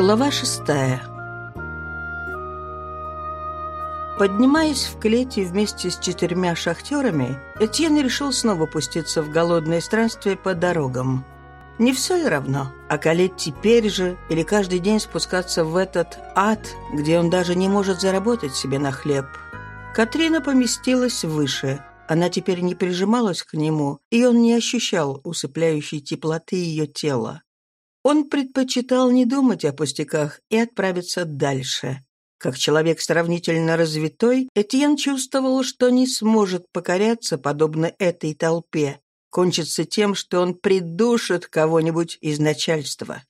Глава шестая Поднимаясь в клете вместе с четырьмя шахтерами, Этьен решил снова пуститься в голодное странствие по дорогам. Не все ли равно, околеть теперь же или каждый день спускаться в этот ад, где он даже не может заработать себе на хлеб. Катрина поместилась выше. Она теперь не прижималась к нему, и он не ощущал усыпляющей теплоты ее тела. Он предпочитал не думать о пустяках и отправиться дальше. Как человек сравнительно развитой, Этьен чувствовал, что не сможет покоряться, подобно этой толпе. Кончится тем, что он придушит кого-нибудь из начальства.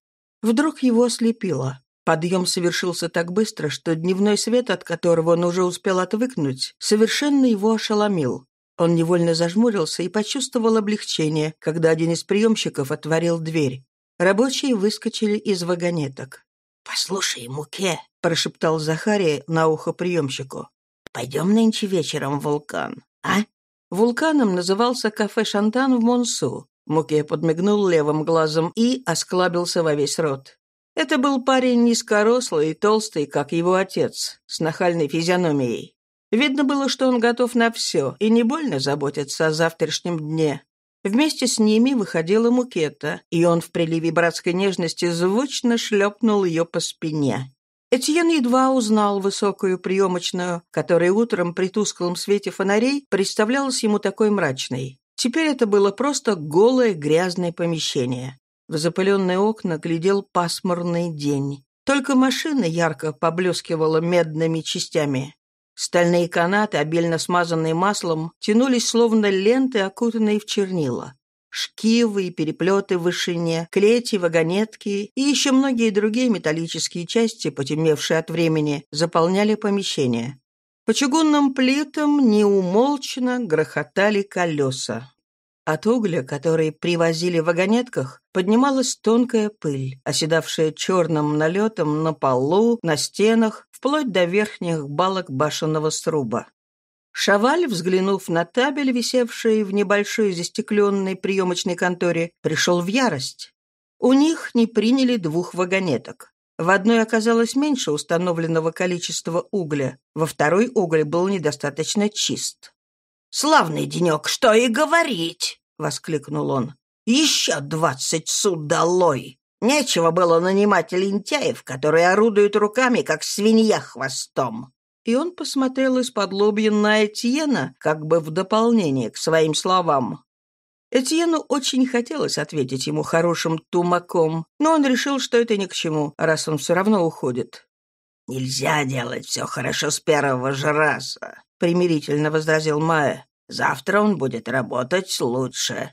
Вдруг его ослепило. Подъем совершился так быстро, что дневной свет, от которого он уже успел отвыкнуть, совершенно его ошеломил. Он невольно зажмурился и почувствовал облегчение, когда один из приемщиков отворил дверь. Рабочие выскочили из вагонеток. «Послушай, Муке», — прошептал Захария на ухо приемщику. «Пойдем нынче вечером в вулкан, а?» Вулканом назывался кафе «Шантан» в Монсу. Муке подмигнул левым глазом и осклабился во весь рот. Это был парень низкорослый и толстый, как его отец, с нахальной физиономией. Видно было, что он готов на все и не больно заботится о завтрашнем дне. Вместе с ними выходила Мукета, и он в приливе братской нежности звучно шлепнул ее по спине. Этьен едва узнал высокую приемочную, которая утром при тусклом свете фонарей представлялась ему такой мрачной. Теперь это было просто голое грязное помещение. В запыленные окна глядел пасмурный день. Только машина ярко поблескивала медными частями. Стальные канаты, обильно смазанные маслом, тянулись словно ленты, окутанные в чернила. Шкивы и переплеты в вышине, клети, вагонетки и еще многие другие металлические части, потемневшие от времени, заполняли помещение. По чугунным плитам неумолчно грохотали колеса. От угля, который привозили в вагонетках, поднималась тонкая пыль, оседавшая черным налетом на полу, на стенах, вплоть до верхних балок башенного сруба. Шаваль, взглянув на табель, висевший в небольшой застекленной приемочной конторе, пришел в ярость. У них не приняли двух вагонеток. В одной оказалось меньше установленного количества угля, во второй уголь был недостаточно чист. «Славный денек, что и говорить!» воскликнул он. «Еще двадцать суд долой! Нечего было нанимать лентяев, которые орудуют руками, как свинья хвостом!» И он посмотрел из-под лобья на Этьена, как бы в дополнение к своим словам. Этьену очень хотелось ответить ему хорошим тумаком, но он решил, что это ни к чему, раз он все равно уходит. «Нельзя делать все хорошо с первого же раза», — примирительно возразил Майя. Завтра он будет работать лучше».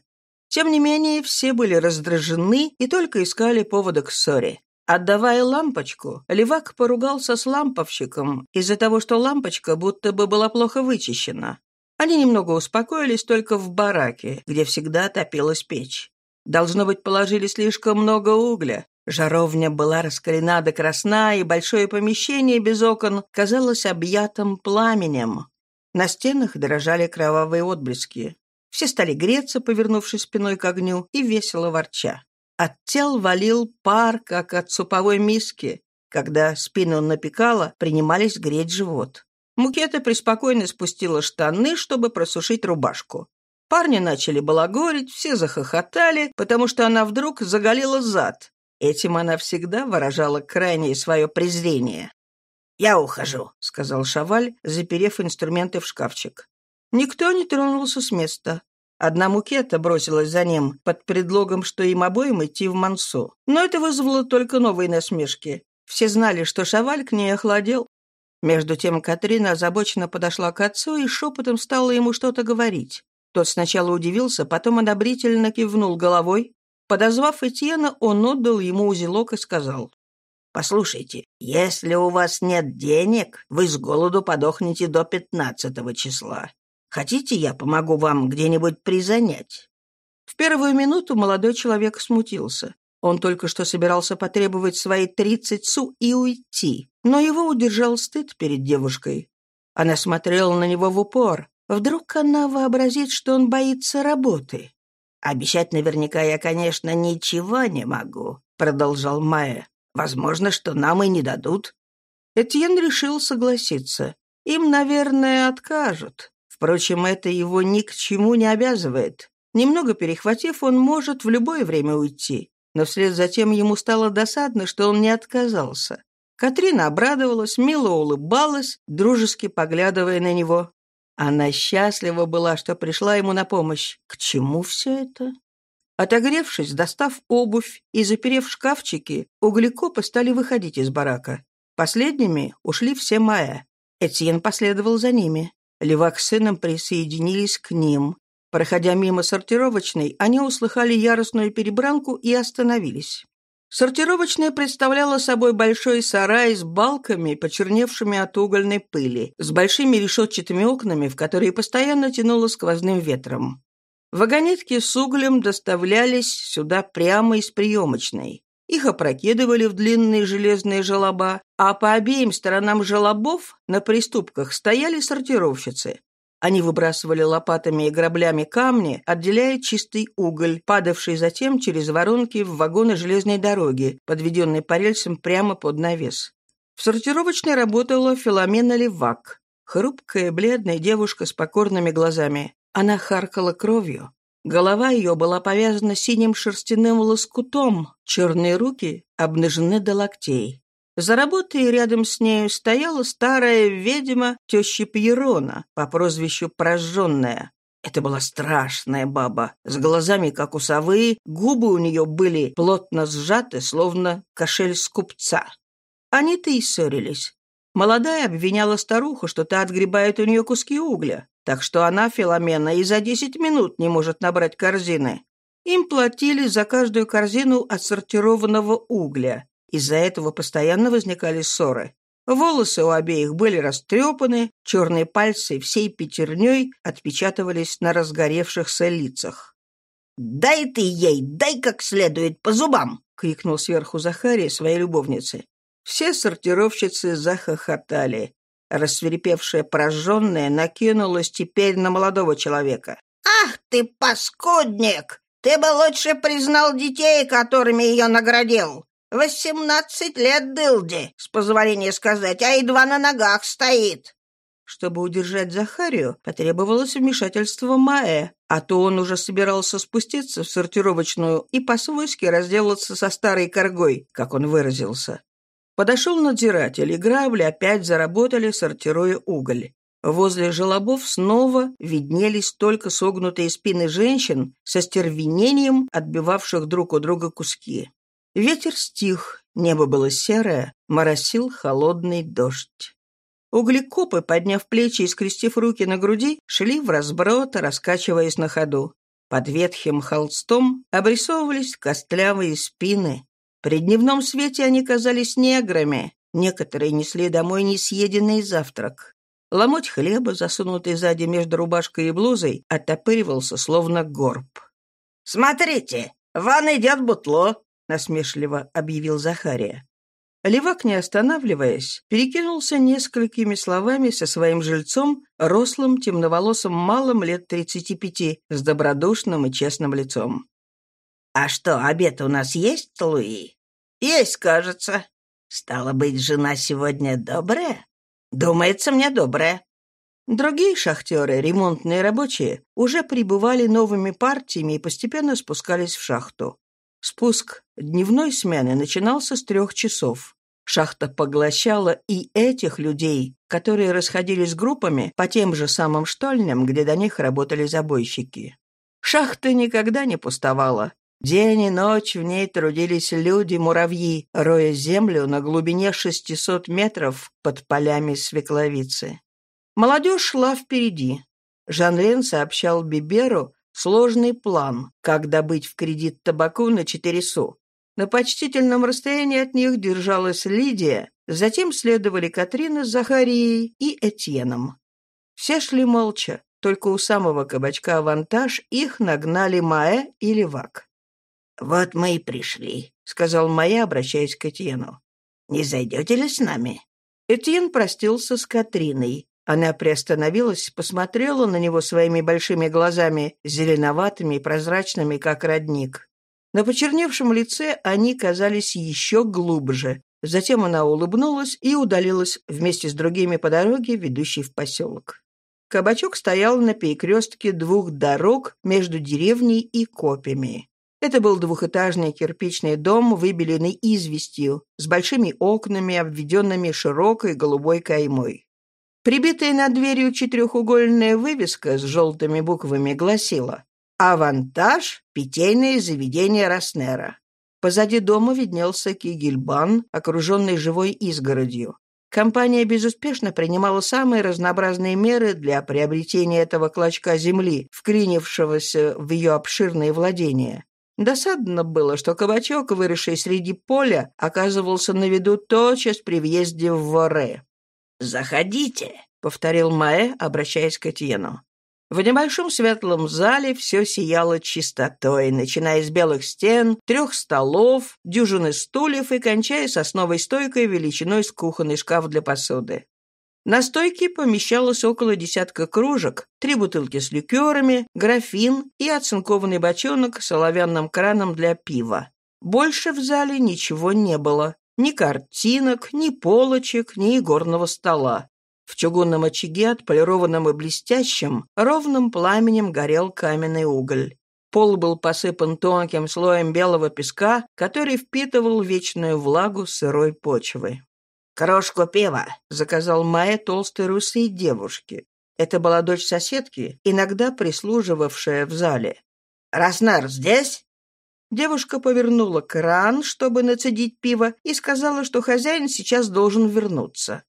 Тем не менее, все были раздражены и только искали повода к ссоре. Отдавая лампочку, левак поругался с ламповщиком из-за того, что лампочка будто бы была плохо вычищена. Они немного успокоились только в бараке, где всегда топилась печь. Должно быть, положили слишком много угля. Жаровня была раскалена до красна, и большое помещение без окон казалось объятым пламенем. На стенах дрожали кровавые отблески. Все стали греться, повернувшись спиной к огню, и весело ворча. От тел валил пар, как от суповой миски. Когда спину напекала, принимались греть живот. Мукета преспокойно спустила штаны, чтобы просушить рубашку. Парни начали балагорить, все захохотали, потому что она вдруг заголила зад. Этим она всегда выражала крайнее свое презрение. «Я ухожу», — сказал Шаваль, заперев инструменты в шкафчик. Никто не тронулся с места. Одна мукета бросилась за ним под предлогом, что им обоим идти в Мансу. Но это вызвало только новые насмешки. Все знали, что Шаваль к ней охладел. Между тем Катрина озабоченно подошла к отцу и шепотом стала ему что-то говорить. Тот сначала удивился, потом одобрительно кивнул головой. Подозвав Этьена, он отдал ему узелок и сказал. Послушайте, если у вас нет денег, вы с голоду подохнете до пятнадцатого числа. Хотите, я помогу вам где-нибудь призанять?» В первую минуту молодой человек смутился. Он только что собирался потребовать свои тридцать су и уйти, но его удержал стыд перед девушкой. Она смотрела на него в упор. Вдруг она вообразит, что он боится работы. «Обещать наверняка я, конечно, ничего не могу», — продолжал Майя. Возможно, что нам и не дадут». Этьен решил согласиться. Им, наверное, откажут. Впрочем, это его ни к чему не обязывает. Немного перехватив, он может в любое время уйти. Но вслед за тем ему стало досадно, что он не отказался. Катрина обрадовалась, мило улыбалась, дружески поглядывая на него. Она счастлива была, что пришла ему на помощь. К чему все это? Отогревшись, достав обувь и заперев шкафчики, углекопы стали выходить из барака. Последними ушли все Майя. Этьен последовал за ними. Левак с сыном присоединились к ним. Проходя мимо сортировочной, они услыхали яростную перебранку и остановились. Сортировочная представляла собой большой сарай с балками, почерневшими от угольной пыли, с большими решетчатыми окнами, в которые постоянно тянуло сквозным ветром. Вагонетки с углем доставлялись сюда прямо из приемочной. Их опрокидывали в длинные железные желоба, а по обеим сторонам желобов на приступках стояли сортировщицы. Они выбрасывали лопатами и граблями камни, отделяя чистый уголь, падавший затем через воронки в вагоны железной дороги, подведенные по рельсам прямо под навес. В сортировочной работала Филомена Левак, хрупкая, бледная девушка с покорными глазами. Она харкала кровью. Голова ее была повязана синим шерстяным лоскутом, черные руки обнажены до локтей. За работой рядом с нею стояла старая ведьма теща Пьерона по прозвищу Прожженная. Это была страшная баба, с глазами, как у совы, губы у нее были плотно сжаты, словно кошель скупца. Они-то и ссорились. Молодая обвиняла старуху, что та отгребает у нее куски угля, так что она, Филомена, и за десять минут не может набрать корзины. Им платили за каждую корзину отсортированного угля, из-за этого постоянно возникали ссоры. Волосы у обеих были растрепаны, черные пальцы всей пятерней отпечатывались на разгоревшихся лицах. «Дай ты ей, дай как следует по зубам!» — крикнул сверху Захария своей любовнице. Все сортировщицы захохотали. Рассверепевшая пораженная накинулась теперь на молодого человека. «Ах ты, паскудник! Ты бы лучше признал детей, которыми ее наградил! «Восемнадцать лет Дылди, с позволения сказать, а едва на ногах стоит». Чтобы удержать Захарию, потребовалось вмешательство Маэ, а то он уже собирался спуститься в сортировочную и по-свойски разделаться со старой коргой, как он выразился. Подошел надзиратель, и грабли опять заработали, сортируя уголь. Возле желобов снова виднелись только согнутые спины женщин со стервенением, отбивавших друг у друга куски. Ветер стих, небо было серое, моросил холодный дождь. Углекопы, подняв плечи и скрестив руки на груди, шли в разброд, раскачиваясь на ходу. Под ветхим холстом обрисовывались костлявые спины. При дневном свете они казались неграми. Некоторые несли домой несъеденный завтрак. Ломоть хлеба, засунутый сзади между рубашкой и блузой, оттопыривался, словно горб. «Смотрите, вон идет бутло!» — насмешливо объявил Захария. Левак, не останавливаясь, перекинулся несколькими словами со своим жильцом, рослым, темноволосым малым лет тридцати пяти, с добродушным и честным лицом. «А что, обед у нас есть, Луи?» «Есть, кажется». «Стало быть, жена сегодня добрая?» «Думается мне добрая». Другие шахтеры, ремонтные рабочие, уже прибывали новыми партиями и постепенно спускались в шахту. Спуск дневной смены начинался с трех часов. Шахта поглощала и этих людей, которые расходились группами по тем же самым штольням, где до них работали забойщики. Шахта никогда не пустовала. День и ночь в ней трудились люди-муравьи, роя землю на глубине 600 метров под полями свекловицы. Молодежь шла впереди. Жан-Лен сообщал Биберу, сложный план, как добыть в кредит табаку на четыре су. На почтительном расстоянии от них держалась Лидия, затем следовали Катрина с Захарией и Этьеном. Все шли молча, только у самого кабачка «Авантаж» их нагнали Маэ и Левак. «Вот мы и пришли», — сказал Маэ, обращаясь к Этьену. «Не зайдете ли с нами?» Этьен простился с Катриной. Она приостановилась, посмотрела на него своими большими глазами, зеленоватыми и прозрачными, как родник. На почерневшем лице они казались еще глубже. Затем она улыбнулась и удалилась вместе с другими по дороге, ведущей в поселок. Кабачок стоял на перекрестке двух дорог между деревней и копьями. Это был двухэтажный кирпичный дом, выбеленный известью, с большими окнами, обведенными широкой голубой каймой. Прибитая над дверью четырехугольная вывеска с желтыми буквами гласила «Авантаж. Питейное заведение Роснера». Позади дома виднелся Кигельбан, окруженный живой изгородью. Компания безуспешно принимала самые разнообразные меры для приобретения этого клочка земли, вклинившегося в ее обширные владения. Досадно было, что кабачок, выросший среди поля, оказывался на виду тотчас при въезде в Воре. «Заходите», — повторил Маэ, обращаясь к Этьену. В небольшом светлом зале все сияло чистотой, начиная с белых стен, трех столов, дюжины стульев и кончая сосновой стойкой величиной с кухонный шкаф для посуды. На стойке помещалось около десятка кружек, три бутылки с ликерами, графин и оцинкованный бочонок с оловянным краном для пива. Больше в зале ничего не было. Ни картинок, ни полочек, ни игорного стола. В чугунном очаге, отполированном и блестящем, ровным пламенем горел каменный уголь. Пол был посыпан тонким слоем белого песка, который впитывал вечную влагу сырой почвы. «Крошку пива», — заказал Майя толстой русой девушке. Это была дочь соседки, иногда прислуживавшая в зале. «Раснер здесь?» Девушка повернула кран, чтобы нацедить пиво, и сказала, что хозяин сейчас должен вернуться.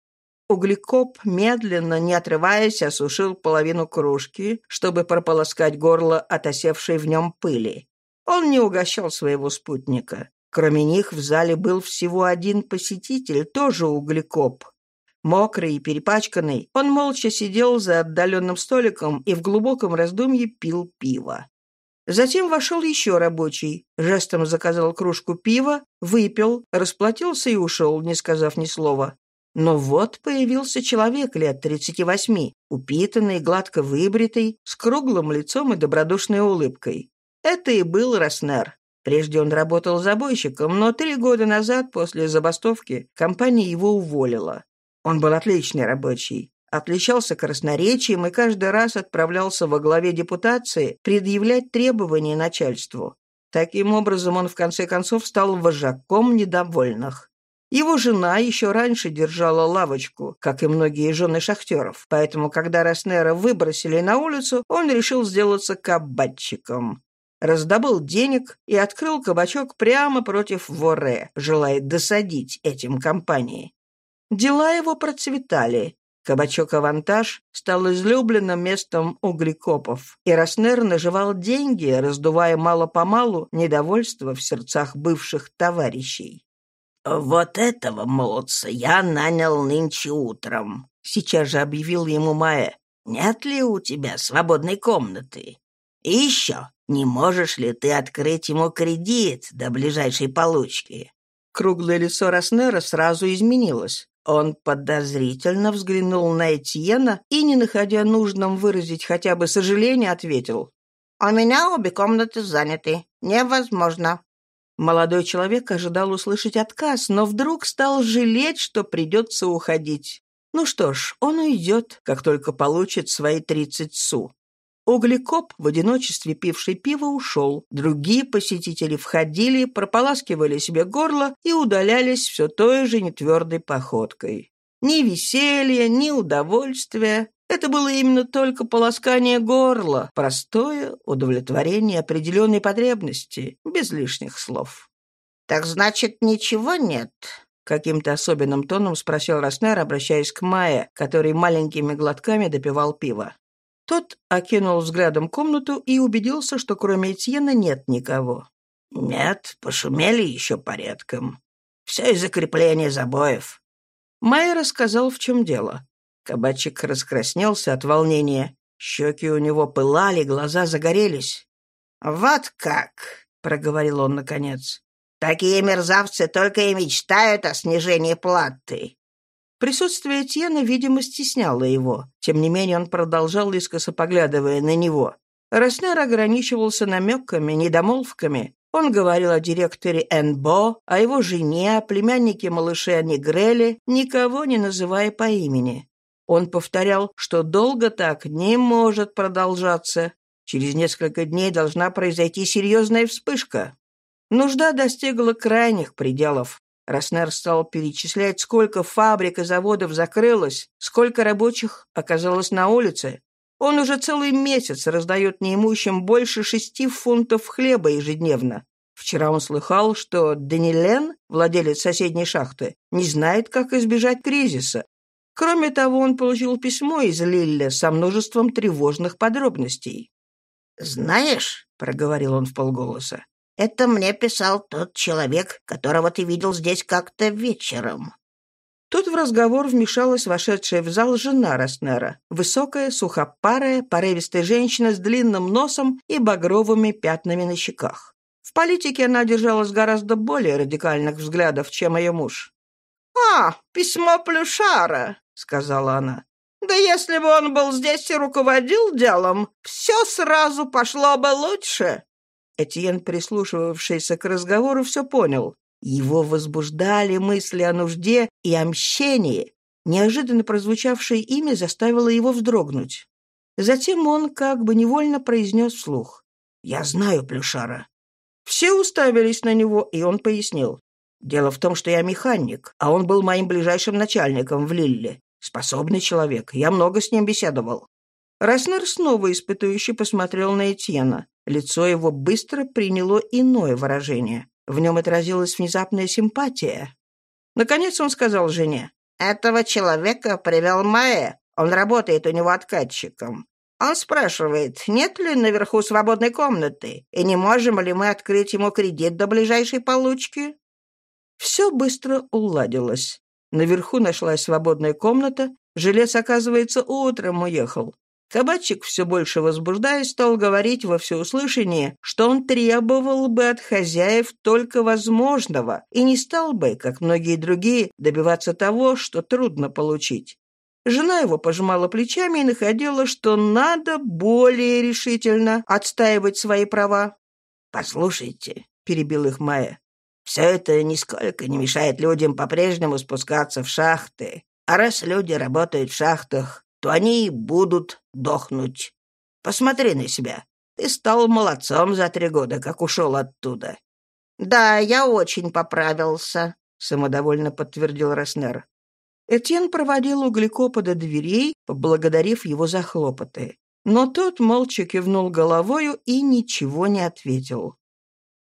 Углекоп, медленно, не отрываясь, осушил половину кружки, чтобы прополоскать горло от осевшей в нем пыли. Он не угощал своего спутника. Кроме них в зале был всего один посетитель, тоже углекоп. Мокрый и перепачканный, он молча сидел за отдаленным столиком и в глубоком раздумье пил пиво. Затем вошел еще рабочий, жестом заказал кружку пива, выпил, расплатился и ушел, не сказав ни слова. Но вот появился человек лет тридцати восьми, упитанный, гладко выбритый, с круглым лицом и добродушной улыбкой. Это и был Роснер. Прежде он работал забойщиком, но три года назад, после забастовки, компания его уволила. Он был отличный рабочий, отличался красноречием и каждый раз отправлялся во главе депутации предъявлять требования начальству. Таким образом, он в конце концов стал вожаком недовольных. Его жена еще раньше держала лавочку, как и многие жены шахтеров, поэтому, когда Роснера выбросили на улицу, он решил сделаться кабачиком раздобыл денег и открыл кабачок прямо против Воре, желая досадить этим компании. Дела его процветали. Кабачок «Авантаж» стал излюбленным местом углекопов, и Роснер наживал деньги, раздувая мало-помалу недовольство в сердцах бывших товарищей. «Вот этого молодца я нанял нынче утром», — сейчас же объявил ему Маэ. «Нет ли у тебя свободной комнаты? И еще, не можешь ли ты открыть ему кредит до ближайшей получки?» Круглое лицо Роснера сразу изменилось. Он подозрительно взглянул на Этьена и, не находя нужным выразить хотя бы сожаление, ответил. «У меня обе комнаты заняты. Невозможно». Молодой человек ожидал услышать отказ, но вдруг стал жалеть, что придется уходить. Ну что ж, он уйдет, как только получит свои тридцать су. Углекоп, в одиночестве пивший пиво, ушел. Другие посетители входили, прополаскивали себе горло и удалялись все той же нетвердой походкой. Ни веселья, ни удовольствия. Это было именно только полоскание горла, простое удовлетворение определенной потребности, без лишних слов. «Так значит, ничего нет?» Каким-то особенным тоном спросил Роснер, обращаясь к Майе, который маленькими глотками допивал пиво. Тот окинул взглядом комнату и убедился, что кроме Этьена нет никого. «Нет, пошумели еще порядком. Все из-за крепления забоев». Майя рассказал, в чем дело. Кабачик раскраснелся от волнения. Щеки у него пылали, глаза загорелись. «Вот как!» — проговорил он наконец. «Такие мерзавцы только и мечтают о снижении платы. Присутствие Тьена, видимо, стесняло его. Тем не менее, он продолжал искоса поглядывая на него. Роснер ограничивался намеками, недомолвками. Он говорил о директоре Энбо, о его жене, о племяннике малыше Негреле, никого не называя по имени. Он повторял, что долго так не может продолжаться. Через несколько дней должна произойти серьезная вспышка. Нужда достигла крайних пределов. Роснер стал перечислять, сколько фабрик и заводов закрылось, сколько рабочих оказалось на улице. Он уже целый месяц раздает неимущим больше шести фунтов хлеба ежедневно. Вчера он слыхал, что Данилен, владелец соседней шахты, не знает, как избежать кризиса. Кроме того, он получил письмо из Лилля со множеством тревожных подробностей. «Знаешь», — проговорил он вполголоса, — «это мне писал тот человек, которого ты видел здесь как-то вечером. Тут в разговор вмешалась вошедшая в зал жена Роснера, высокая, сухопарая, порывистая женщина с длинным носом и багровыми пятнами на щеках. В политике она держалась гораздо более радикальных взглядов, чем ее муж. «А, письмо Плюшара», — сказала она. «Да если бы он был здесь и руководил делом, все сразу пошло бы лучше». Этьен, прислушивавшийся к разговору, все понял. Его возбуждали мысли о нужде и о мщении. Неожиданно прозвучавшее имя заставило его вздрогнуть. Затем он как бы невольно произнес вслух. «Я знаю Плюшара». Все уставились на него, и он пояснил. «Дело в том, что я механик, а он был моим ближайшим начальником в Лилле. Способный человек, я много с ним беседовал». Раснер снова испытующе посмотрел на Этьена. Лицо его быстро приняло иное выражение. В нем отразилась внезапная симпатия. Наконец он сказал жене, «Этого человека привел Маэ. Он работает у него откатчиком. Он спрашивает, нет ли наверху свободной комнаты, и не можем ли мы открыть ему кредит до ближайшей получки?» Все быстро уладилось. Наверху нашлась свободная комната. Жилец, оказывается, утром уехал. Кабачик, все больше возбуждаясь, стал говорить во всеуслышание, что он требовал бы от хозяев только возможного и не стал бы, как многие другие, добиваться того, что трудно получить. Жена его пожимала плечами и находила, что надо более решительно отстаивать свои права. «Послушайте», — перебил их Майя, — «все это нисколько не мешает людям по-прежнему спускаться в шахты. А раз люди работают в шахтах, то они и будут дохнуть. Посмотри на себя. Ты стал молодцом за три года, как ушел оттуда». «Да, я очень поправился», — самодовольно подтвердил Роснер. Этьен проводил углекопа до дверей, поблагодарив его за хлопоты. Но тот молча кивнул головою и ничего не ответил.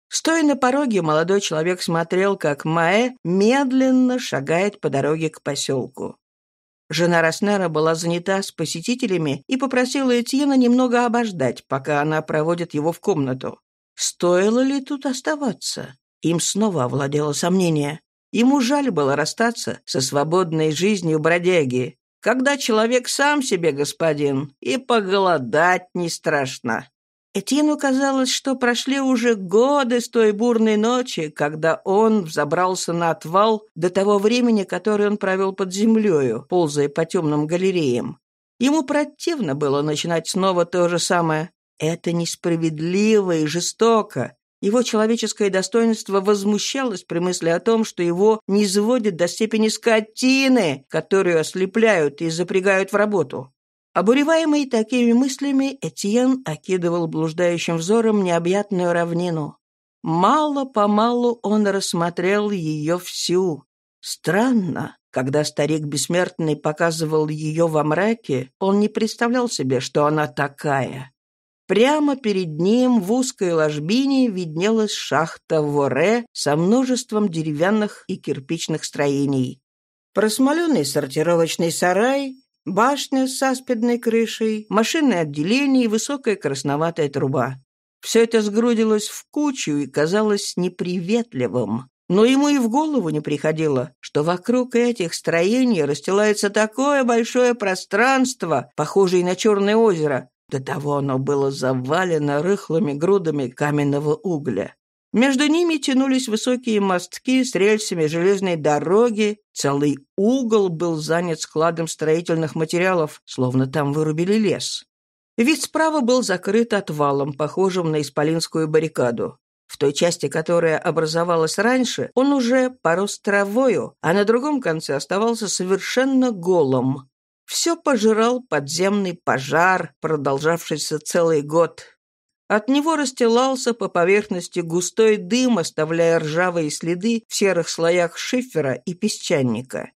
Стоя на пороге, молодой человек смотрел, как Маэ медленно шагает по дороге к поселку. Жена Роснера была занята с посетителями и попросила Этьена немного обождать, пока она проводит его в комнату. Стоило ли тут оставаться? Им снова овладело сомнение. Ему жаль было расстаться со свободной жизнью бродяги, когда человек сам себе господин, и поголодать не страшно. Этьену казалось, что прошли уже годы с той бурной ночи, когда он взобрался на отвал до того времени, которое он провел под землею, ползая по темным галереям. Ему противно было начинать снова то же самое. Это несправедливо и жестоко. Его человеческое достоинство возмущалось при мысли о том, что его не сводят до степени скотины, которую ослепляют и запрягают в работу. Обуреваемый такими мыслями, Этьен окидывал блуждающим взором необъятную равнину. Мало-помалу он рассмотрел ее всю. Странно, когда старик бессмертный показывал ее во мраке, он не представлял себе, что она такая. Прямо перед ним в узкой ложбине виднелась шахта Воре со множеством деревянных и кирпичных строений. Просмоленный сортировочный сарай, Башня с аспидной крышей, машинное отделение и высокая красноватая труба. Все это сгрудилось в кучу и казалось неприветливым. Но ему и в голову не приходило, что вокруг этих строений расстилается такое большое пространство, похожее на Черное озеро. До того оно было завалено рыхлыми грудами каменного угля. Между ними тянулись высокие мостки с рельсами железной дороги, целый угол был занят складом строительных материалов, словно там вырубили лес. Вид справа был закрыт отвалом, похожим на исполинскую баррикаду. В той части, которая образовалась раньше, он уже порос травою, а на другом конце оставался совершенно голым. Все пожирал подземный пожар, продолжавшийся целый год. От него расстилался по поверхности густой дым, оставляя ржавые следы в серых слоях шифера и песчаника.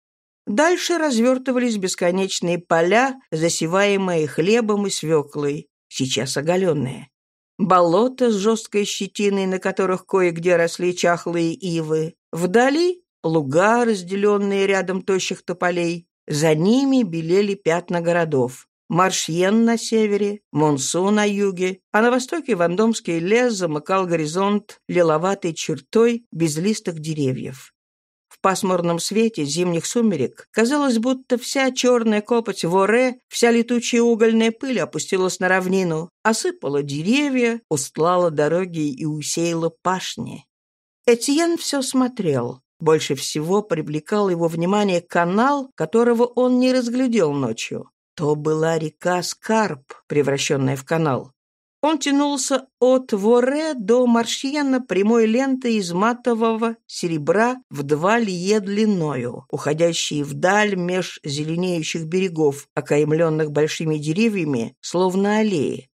Дальше развертывались бесконечные поля, засеваемые хлебом и свеклой, сейчас оголенные. Болото с жесткой щетиной, на которых кое-где росли чахлые ивы. Вдали — луга, разделенные рядом тощих тополей. За ними белели пятна городов. Маршьен на севере, Монсу на юге, а на востоке Вандомский лес замыкал горизонт лиловатой чертой безлистых деревьев. В пасмурном свете зимних сумерек казалось, будто вся черная копоть воре, вся летучая угольная пыль опустилась на равнину, осыпала деревья, устлала дороги и усеяла пашни. Этьен все смотрел. Больше всего привлекал его внимание канал, которого он не разглядел ночью. То была река Скарп, превращенная в канал. Он тянулся от Воре до Маршьена прямой лентой из матового серебра в два лие длиною, уходящей вдаль меж зеленеющих берегов, окаймленных большими деревьями, словно аллеи.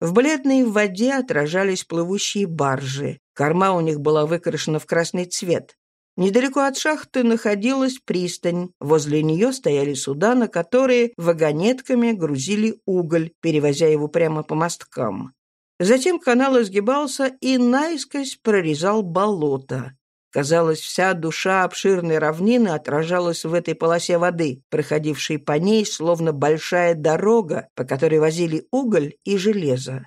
В бледной воде отражались плывущие баржи. Корма у них была выкрашена в красный цвет. Недалеко от шахты находилась пристань. Возле нее стояли суда, на которые вагонетками грузили уголь, перевозя его прямо по мосткам. Затем канал изгибался и наискось прорезал болото. Казалось, вся душа обширной равнины отражалась в этой полосе воды, проходившей по ней, словно большая дорога, по которой возили уголь и железо.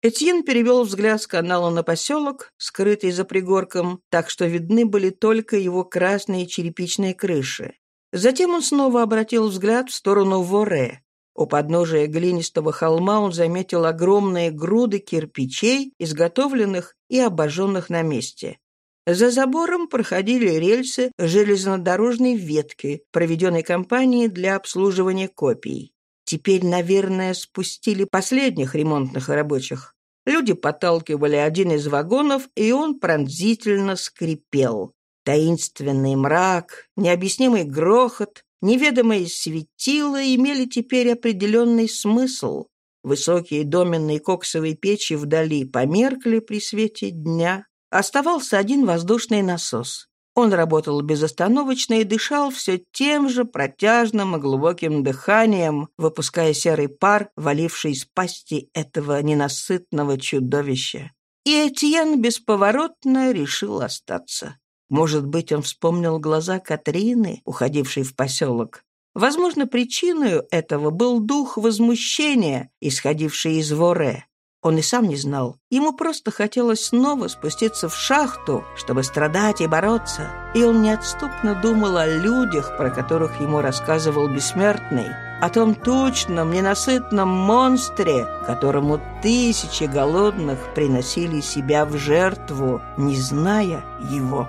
Этьен перевел взгляд с канала на поселок, скрытый за пригорком, так что видны были только его красные черепичные крыши. Затем он снова обратил взгляд в сторону Воре. У подножия глинистого холма он заметил огромные груды кирпичей, изготовленных и обожженных на месте. За забором проходили рельсы железнодорожной ветки, проведенной компанией для обслуживания копий. Теперь, наверное, спустили последних ремонтных рабочих. Люди подталкивали один из вагонов, и он пронзительно скрипел. Таинственный мрак, необъяснимый грохот, неведомые светила имели теперь определенный смысл. Высокие доменные коксовые печи вдали померкли при свете дня. Оставался один воздушный насос. Он работал безостановочно и дышал все тем же протяжным и глубоким дыханием, выпуская серый пар, валивший из пасти этого ненасытного чудовища. И Этьен бесповоротно решил остаться. Может быть, он вспомнил глаза Катрины, уходившей в поселок. Возможно, причиной этого был дух возмущения, исходивший из Воре. Он и сам не знал. Ему просто хотелось снова спуститься в шахту, чтобы страдать и бороться. И он неотступно думал о людях, про которых ему рассказывал Бессмертный, о том точном, ненасытном монстре, которому тысячи голодных приносили себя в жертву, не зная его.